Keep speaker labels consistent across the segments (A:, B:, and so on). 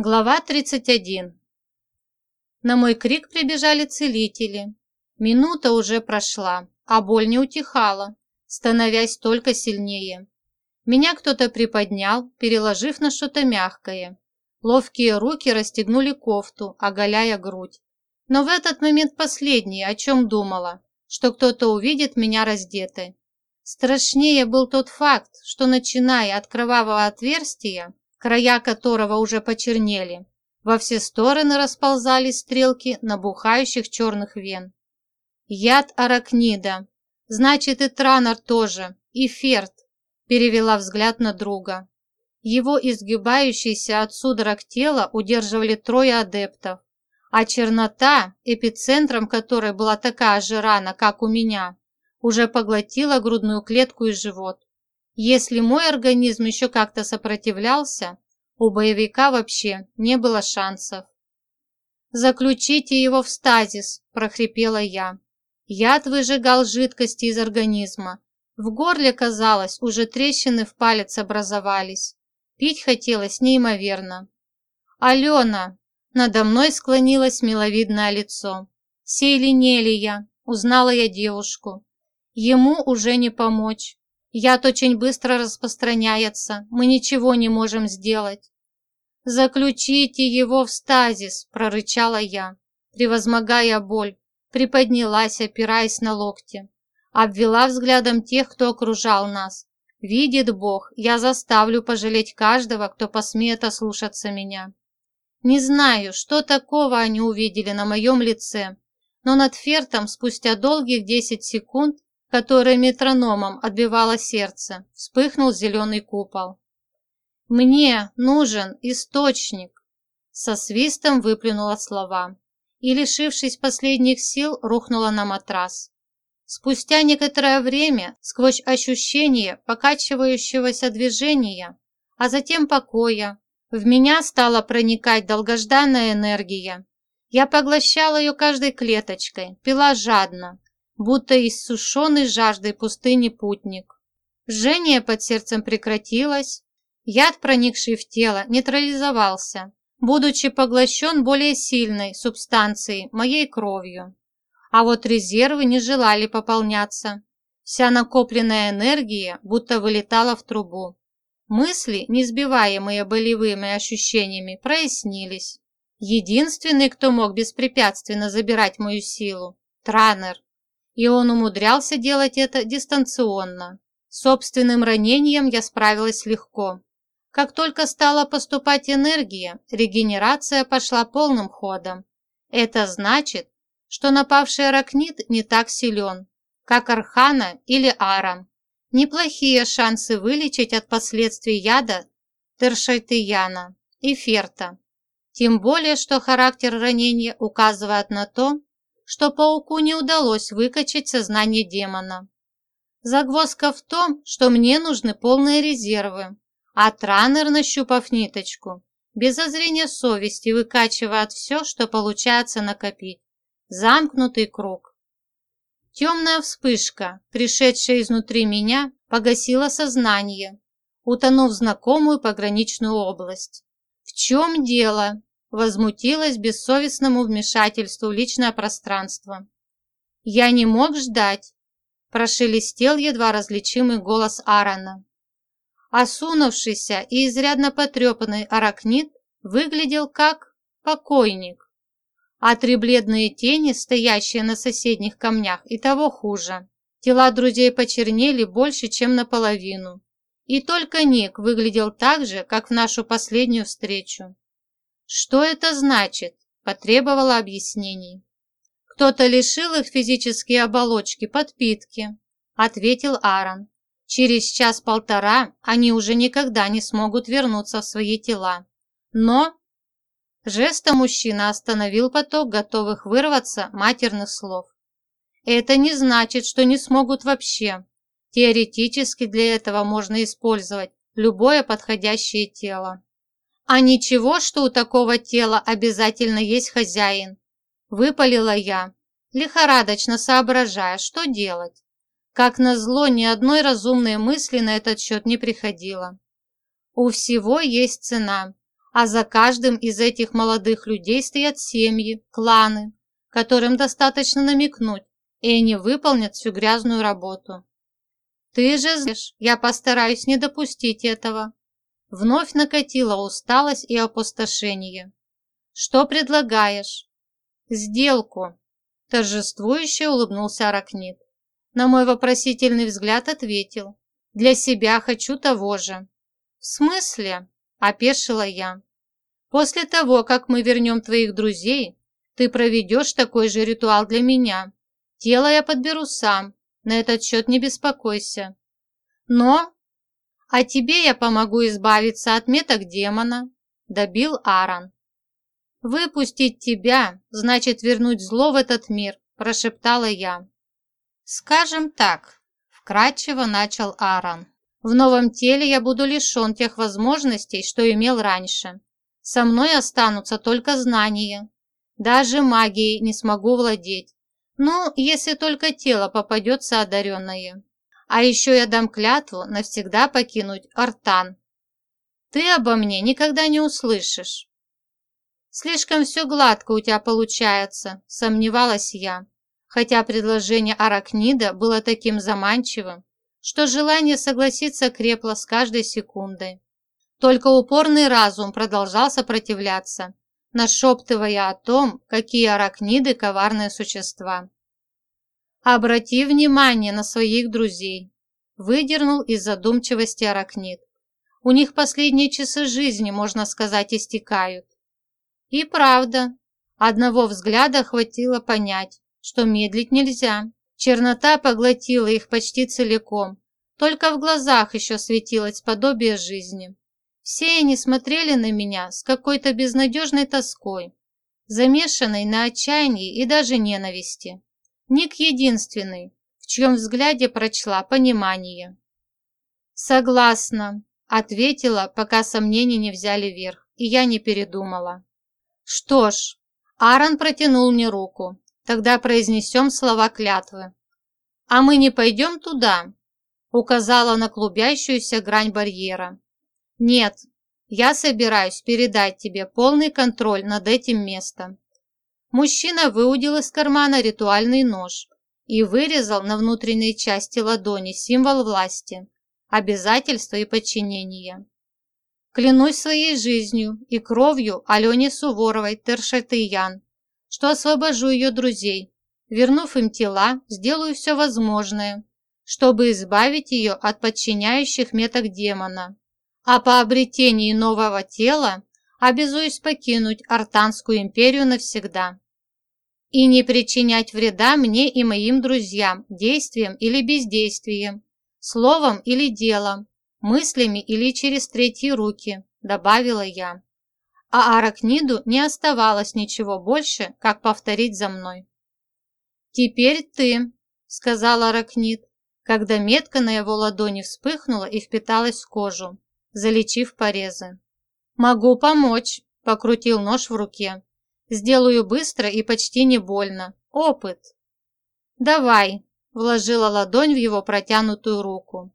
A: Глава 31 На мой крик прибежали целители. Минута уже прошла, а боль не утихала, становясь только сильнее. Меня кто-то приподнял, переложив на что-то мягкое. Ловкие руки расстегнули кофту, оголяя грудь. Но в этот момент последнее, о чем думала, что кто-то увидит меня раздетой. Страшнее был тот факт, что начиная от кровавого отверстия, края которого уже почернели. Во все стороны расползались стрелки набухающих черных вен. Яд аракнида. Значит, и Транор тоже, и Ферт, перевела взгляд на друга. Его изгибающееся от судорог тело удерживали трое адептов, а чернота, эпицентром которой была такая же рана, как у меня, уже поглотила грудную клетку и живот. Если мой организм еще как-то сопротивлялся, у боевика вообще не было шансов. «Заключите его в стазис», – прохрипела я. Яд выжигал жидкости из организма. В горле, казалось, уже трещины в палец образовались. Пить хотелось неимоверно. «Алена!» – надо мной склонилось миловидное лицо. «Сейлинелия!» – узнала я девушку. «Ему уже не помочь. Яд очень быстро распространяется, мы ничего не можем сделать. «Заключите его в стазис!» – прорычала я, превозмогая боль, приподнялась, опираясь на локти. Обвела взглядом тех, кто окружал нас. Видит Бог, я заставлю пожалеть каждого, кто посмеет ослушаться меня. Не знаю, что такого они увидели на моем лице, но над Фертом спустя долгих десять секунд которое метрономом отбивало сердце, вспыхнул зеленый купол. «Мне нужен источник!» Со свистом выплюнула слова и, лишившись последних сил, рухнула на матрас. Спустя некоторое время, сквозь ощущение покачивающегося движения, а затем покоя, в меня стала проникать долгожданная энергия. Я поглощала ее каждой клеточкой, пила жадно, будто иссушенный жаждой пустыни путник. Жжение под сердцем прекратилось, яд, проникший в тело, нейтрализовался, будучи поглощен более сильной субстанцией, моей кровью. А вот резервы не желали пополняться. Вся накопленная энергия будто вылетала в трубу. Мысли, не сбиваемые болевыми ощущениями, прояснились. Единственный, кто мог беспрепятственно забирать мою силу – Транер и он умудрялся делать это дистанционно. Собственным ранением я справилась легко. Как только стала поступать энергия, регенерация пошла полным ходом. Это значит, что напавший аракнит не так силен, как Архана или Ара. Неплохие шансы вылечить от последствий яда Тершайтыяна и Ферта. Тем более, что характер ранения указывает на то, что пауку не удалось выкачать сознание демона. Загвоздка в том, что мне нужны полные резервы, а Транер, нащупав ниточку, без зазрения совести выкачивает все, что получается накопить. Замкнутый круг. Темная вспышка, пришедшая изнутри меня, погасила сознание, утонув в знакомую пограничную область. В чем дело? Возмутилась бессовестному вмешательству в личное пространство. «Я не мог ждать», – прошелестел едва различимый голос Аарона. Осунувшийся и изрядно потрепанный аракнит выглядел как покойник, а три бледные тени, стоящие на соседних камнях, и того хуже. Тела друзей почернели больше, чем наполовину. И только Ник выглядел так же, как в нашу последнюю встречу. «Что это значит?» – потребовала объяснений. «Кто-то лишил их физические оболочки подпитки», – ответил Аарон. «Через час-полтора они уже никогда не смогут вернуться в свои тела. Но...» Жестом мужчина остановил поток готовых вырваться матерных слов. «Это не значит, что не смогут вообще. Теоретически для этого можно использовать любое подходящее тело». «А ничего, что у такого тела обязательно есть хозяин?» Выпалила я, лихорадочно соображая, что делать. Как назло, ни одной разумной мысли на этот счет не приходило. У всего есть цена, А за каждым из этих молодых людей стоят семьи, кланы, которым достаточно намекнуть, и они выполнят всю грязную работу. Ты же знаешь, я постараюсь не допустить этого. Вновь накатила усталость и опустошение. Что предлагаешь? Сделку. Торжествующе улыбнулся Аракнит. На мой вопросительный взгляд ответил. Для себя хочу того же. В смысле? Опешила я. После того, как мы вернем твоих друзей, ты проведешь такой же ритуал для меня. Тело я подберу сам, на этот счет не беспокойся. Но... А тебе я помогу избавиться от меток демона, добил Аарон. Выпустить тебя, значит вернуть зло в этот мир, прошептала я. Скажем так, вкратчиво начал Аарон. В новом теле я буду лишен тех возможностей, что имел раньше. Со мной останутся только знания. Даже магией не смогу владеть. Ну, если только тело попадется одаренное. А еще я дам клятву навсегда покинуть Артан. Ты обо мне никогда не услышишь. Слишком все гладко у тебя получается, сомневалась я. Хотя предложение Аракнида было таким заманчивым, что желание согласиться крепло с каждой секундой. Только упорный разум продолжал сопротивляться, нашептывая о том, какие аракниды коварные существа. «Обрати внимание на своих друзей», – выдернул из задумчивости аракнид. «У них последние часы жизни, можно сказать, истекают». И правда, одного взгляда хватило понять, что медлить нельзя. Чернота поглотила их почти целиком, только в глазах еще светилось подобие жизни. Все они смотрели на меня с какой-то безнадежной тоской, замешанной на отчаянии и даже ненависти. Ник единственный, в чьем взгляде прочла понимание. «Согласна», – ответила, пока сомнения не взяли верх, и я не передумала. «Что ж», – Аарон протянул мне руку, – «тогда произнесем слова клятвы». «А мы не пойдем туда», – указала на клубящуюся грань барьера. Нет, я собираюсь передать тебе полный контроль над этим местом. Мужчина выудил из кармана ритуальный нож и вырезал на внутренней части ладони символ власти, обязательства и подчинения. Клянусь своей жизнью и кровью Алене Суворовой Тершатыян, что освобожу ее друзей, вернув им тела, сделаю все возможное, чтобы избавить ее от подчиняющих меток демона а по обретении нового тела обязуюсь покинуть Артанскую империю навсегда и не причинять вреда мне и моим друзьям действием или бездействием, словом или делом, мыслями или через третьи руки, добавила я. А Аракниду не оставалось ничего больше, как повторить за мной. «Теперь ты», — сказал Аракнид, когда метка на его ладони вспыхнула и впиталась в кожу залечив порезы. «Могу помочь», – покрутил нож в руке. «Сделаю быстро и почти не больно. Опыт». «Давай», – вложила ладонь в его протянутую руку.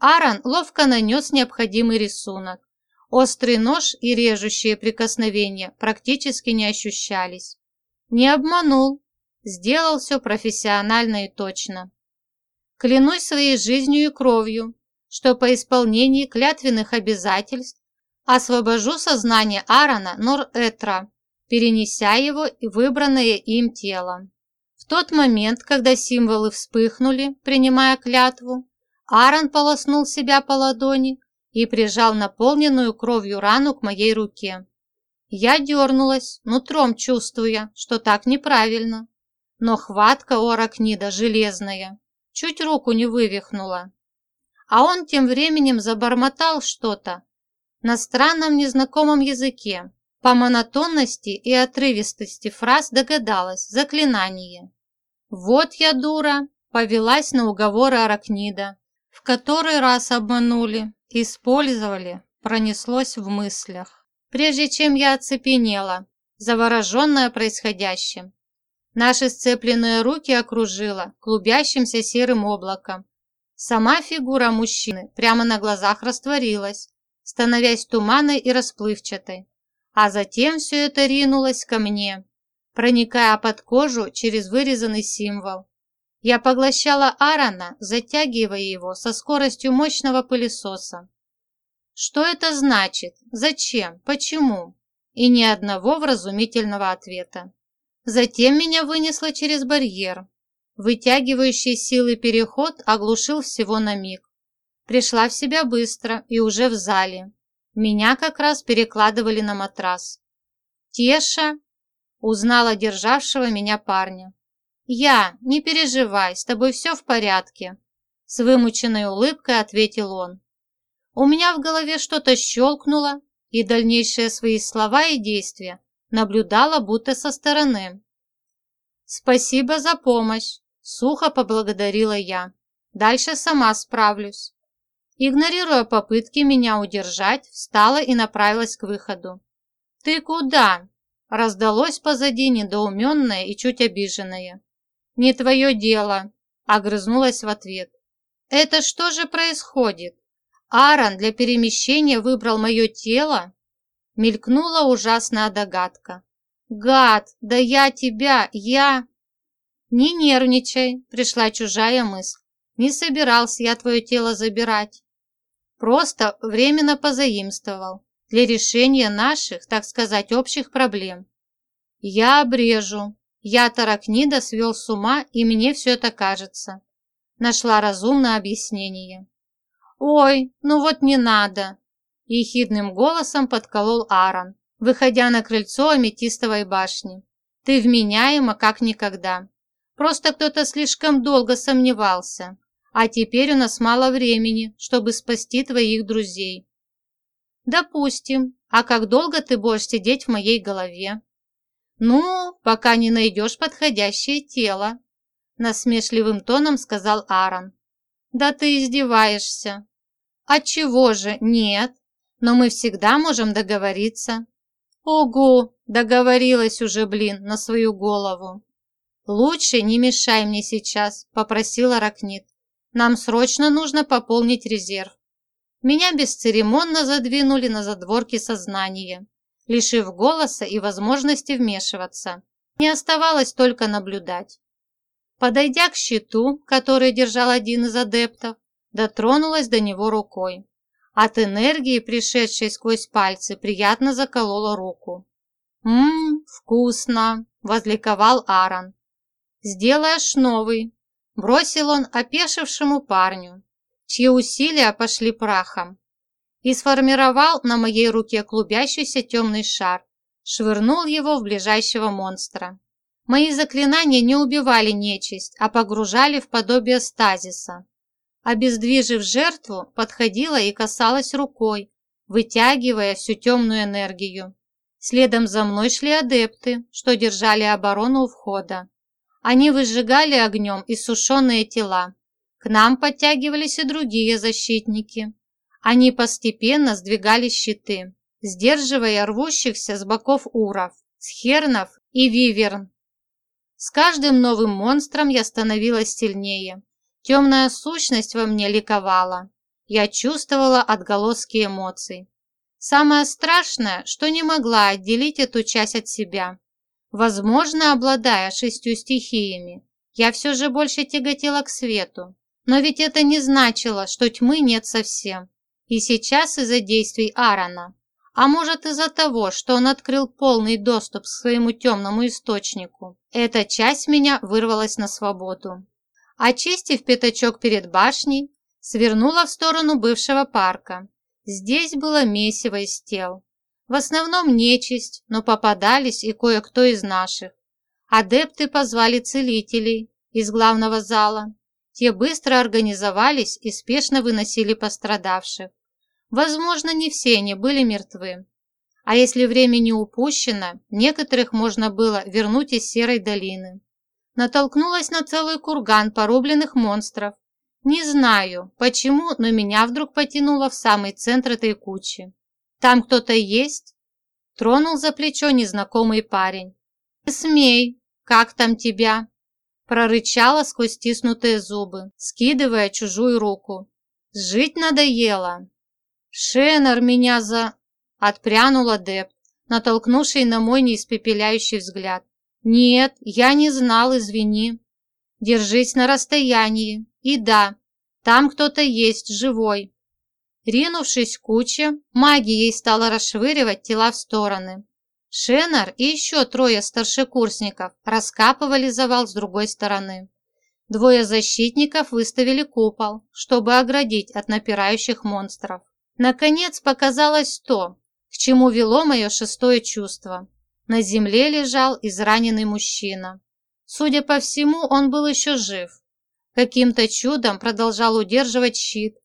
A: Аарон ловко нанес необходимый рисунок. Острый нож и режущие прикосновения практически не ощущались. Не обманул, сделал все профессионально и точно. Клянусь своей жизнью и кровью, что по исполнении клятвенных обязательств освобожу сознание Аарона Нор-Этра, перенеся его и выбранное им тело. В тот момент, когда символы вспыхнули, принимая клятву, Аарон полоснул себя по ладони и прижал наполненную кровью рану к моей руке. Я дернулась, нутром чувствуя, что так неправильно. Но хватка у аракнида железная, чуть руку не вывихнула а он тем временем забормотал что-то на странном незнакомом языке. По монотонности и отрывистости фраз догадалась заклинание. «Вот я дура!» повелась на уговоры Аракнида. В который раз обманули, использовали, пронеслось в мыслях. Прежде чем я оцепенела, завороженная происходящим. Наши сцепленные руки окружило клубящимся серым облаком, Сама фигура мужчины прямо на глазах растворилась, становясь туманной и расплывчатой, А затем все это ринулось ко мне, проникая под кожу через вырезанный символ. Я поглощала Аарона, затягивая его со скоростью мощного пылесоса. Что это значит? Зачем? Почему? И ни одного вразумительного ответа. Затем меня вынесло через барьер. Вытягивающий силы переход оглушил всего на миг. Пришла в себя быстро и уже в зале. Меня как раз перекладывали на матрас. «Теша!» – узнала державшего меня парня. «Я, не переживай, с тобой все в порядке», – с вымученной улыбкой ответил он. У меня в голове что-то щелкнуло, и дальнейшие свои слова и действия наблюдала будто со стороны. «Спасибо за помощь», – сухо поблагодарила я. «Дальше сама справлюсь». Игнорируя попытки меня удержать, встала и направилась к выходу. «Ты куда?» – раздалось позади недоуменное и чуть обиженное. «Не твое дело», – огрызнулась в ответ. «Это что же происходит? Аарон для перемещения выбрал мое тело?» Мелькнула ужасная догадка. «Гад, да я тебя, я...» «Не нервничай», – пришла чужая мысль. «Не собирался я твое тело забирать. Просто временно позаимствовал для решения наших, так сказать, общих проблем. Я обрежу, я Таракнида свел с ума, и мне все это кажется. Нашла разумное объяснение. «Ой, ну вот не надо!» Ехидным голосом подколол Аарон, выходя на крыльцо аметистовой башни. «Ты вменяема, как никогда. Просто кто-то слишком долго сомневался, а теперь у нас мало времени, чтобы спасти твоих друзей». «Допустим. А как долго ты будешь сидеть в моей голове?» «Ну, пока не найдешь подходящее тело», – насмешливым тоном сказал Аарон. «Да ты издеваешься». «Отчего же нет? Но мы всегда можем договориться». «Ого, договорилась уже, блин, на свою голову». «Лучше не мешай мне сейчас», – попросила Ракнит. «Нам срочно нужно пополнить резерв». Меня бесцеремонно задвинули на задворки сознания лишив голоса и возможности вмешиваться. Не оставалось только наблюдать. Подойдя к щиту, который держал один из адептов, дотронулась до него рукой. От энергии, пришедшей сквозь пальцы, приятно заколола руку. «Ммм, вкусно!» – возликовал Аарон. «Сделаешь новый!» – бросил он опешившему парню, чьи усилия пошли прахом и сформировал на моей руке клубящийся темный шар, швырнул его в ближайшего монстра. Мои заклинания не убивали нечисть, а погружали в подобие стазиса. Обездвижив жертву, подходила и касалась рукой, вытягивая всю темную энергию. Следом за мной шли адепты, что держали оборону у входа. Они выжигали огнем иссушенные тела. К нам подтягивались и другие защитники. Они постепенно сдвигали щиты, сдерживая рвущихся с боков уров, схернов и виверн. С каждым новым монстром я становилась сильнее. Темная сущность во мне ликовала. Я чувствовала отголоски эмоций. Самое страшное, что не могла отделить эту часть от себя. Возможно, обладая шестью стихиями, я все же больше тяготела к свету. Но ведь это не значило, что тьмы нет совсем. И сейчас из-за действий Аарона. А может из-за того, что он открыл полный доступ к своему темному источнику. Эта часть меня вырвалась на свободу. Очистив пятачок перед башней, свернула в сторону бывшего парка. Здесь было месиво из тел. В основном нечисть, но попадались и кое-кто из наших. Адепты позвали целителей из главного зала. Те быстро организовались и спешно выносили пострадавших. Возможно, не все они были мертвы. А если время не упущено, некоторых можно было вернуть из Серой долины. Натолкнулась на целый курган порубленных монстров. Не знаю, почему, но меня вдруг потянуло в самый центр этой кучи. «Там кто-то есть?» Тронул за плечо незнакомый парень. «Не смей! Как там тебя?» Прорычала сквозь стиснутые зубы, скидывая чужую руку. «Жить надоело!» Шеннер меня за...» Отпрянул адепт, натолкнувший на мой неиспепеляющий взгляд. «Нет, я не знал, извини. Держись на расстоянии. И да, там кто-то есть, живой». Ринувшись к куче, магией стала расшвыривать тела в стороны. Шеннер и еще трое старшекурсников раскапывали завал с другой стороны. Двое защитников выставили купол, чтобы оградить от напирающих монстров. Наконец показалось то, к чему вело мое шестое чувство. На земле лежал израненный мужчина. Судя по всему, он был еще жив. Каким-то чудом продолжал удерживать щит,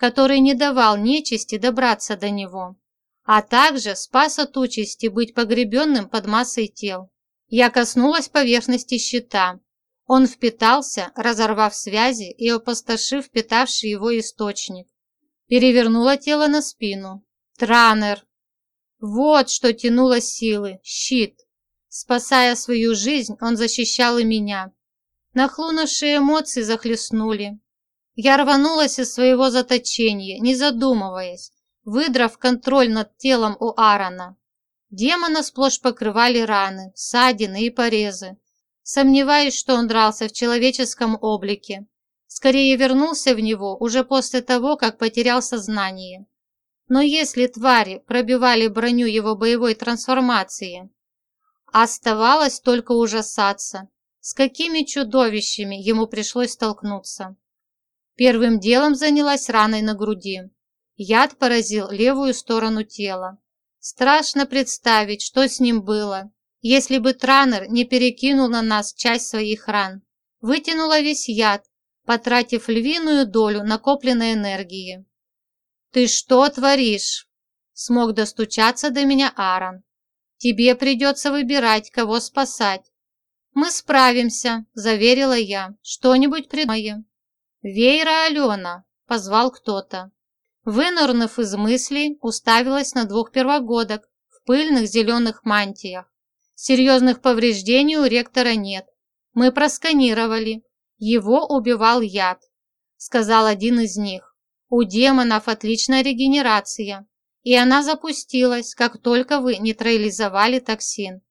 A: который не давал нечисти добраться до него, а также спас от участи быть погребенным под массой тел. Я коснулась поверхности щита. Он впитался, разорвав связи и опустошив питавший его источник. Перевернула тело на спину. Транер, вот что тянуло силы, щит. Спасая свою жизнь, он защищал и меня. Нахлынувшие эмоции захлестнули. Я рванулась из своего заточения, не задумываясь, выдрав контроль над телом у Аарона. Демона сплошь покрывали раны, ссадины и порезы. Сомневаюсь, что он дрался в человеческом облике. Скорее вернулся в него уже после того, как потерял сознание. Но если твари пробивали броню его боевой трансформации, оставалось только ужасаться, с какими чудовищами ему пришлось столкнуться. Первым делом занялась раной на груди. Яд поразил левую сторону тела. Страшно представить, что с ним было, если бы Транер не перекинул на нас часть своих ран. Вытянула весь яд, потратив львиную долю накопленной энергии. «Ты что творишь?» Смог достучаться до меня Аарон. «Тебе придется выбирать, кого спасать». «Мы справимся», – заверила я. «Что-нибудь придумаем». «Вейра Алена», – позвал кто-то. Вынырнув из мыслей, уставилась на двух первогодок в пыльных зеленых мантиях. Серьезных повреждений у ректора нет. Мы просканировали. Его убивал яд, сказал один из них. У демонов отличная регенерация, и она запустилась, как только вы нейтрализовали токсин.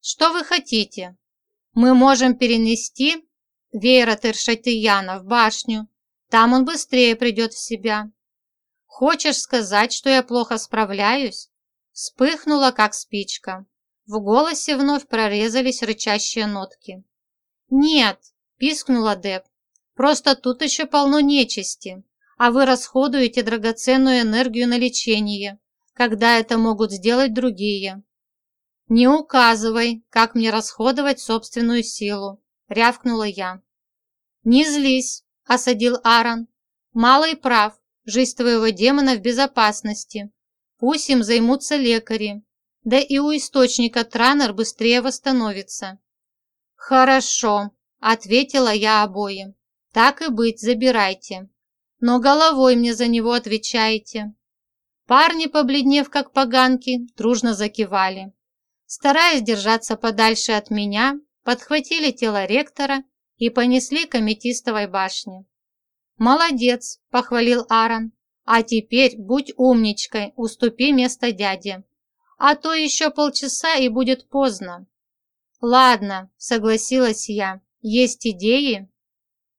A: Что вы хотите? Мы можем перенести Вейра Тершатияна в башню. Там он быстрее придет в себя. Хочешь сказать, что я плохо справляюсь? Вспыхнула, как спичка. В голосе вновь прорезались рычащие нотки. «Нет», – пискнула Деб, – «просто тут еще полно нечисти а вы расходуете драгоценную энергию на лечение, когда это могут сделать другие. Не указывай, как мне расходовать собственную силу, рявкнула я. Не злись, осадил Аарон. Малый прав, жизнь твоего демона в безопасности. Пусть им займутся лекари, да и у источника Транер быстрее восстановится. Хорошо, ответила я обоим. Так и быть, забирайте но головой мне за него отвечаете». Парни, побледнев как поганки, дружно закивали. Стараясь держаться подальше от меня, подхватили тело ректора и понесли к аметистовой башне. «Молодец!» – похвалил Аарон. «А теперь будь умничкой, уступи место дяде. А то еще полчаса и будет поздно». «Ладно», – согласилась я. «Есть идеи?»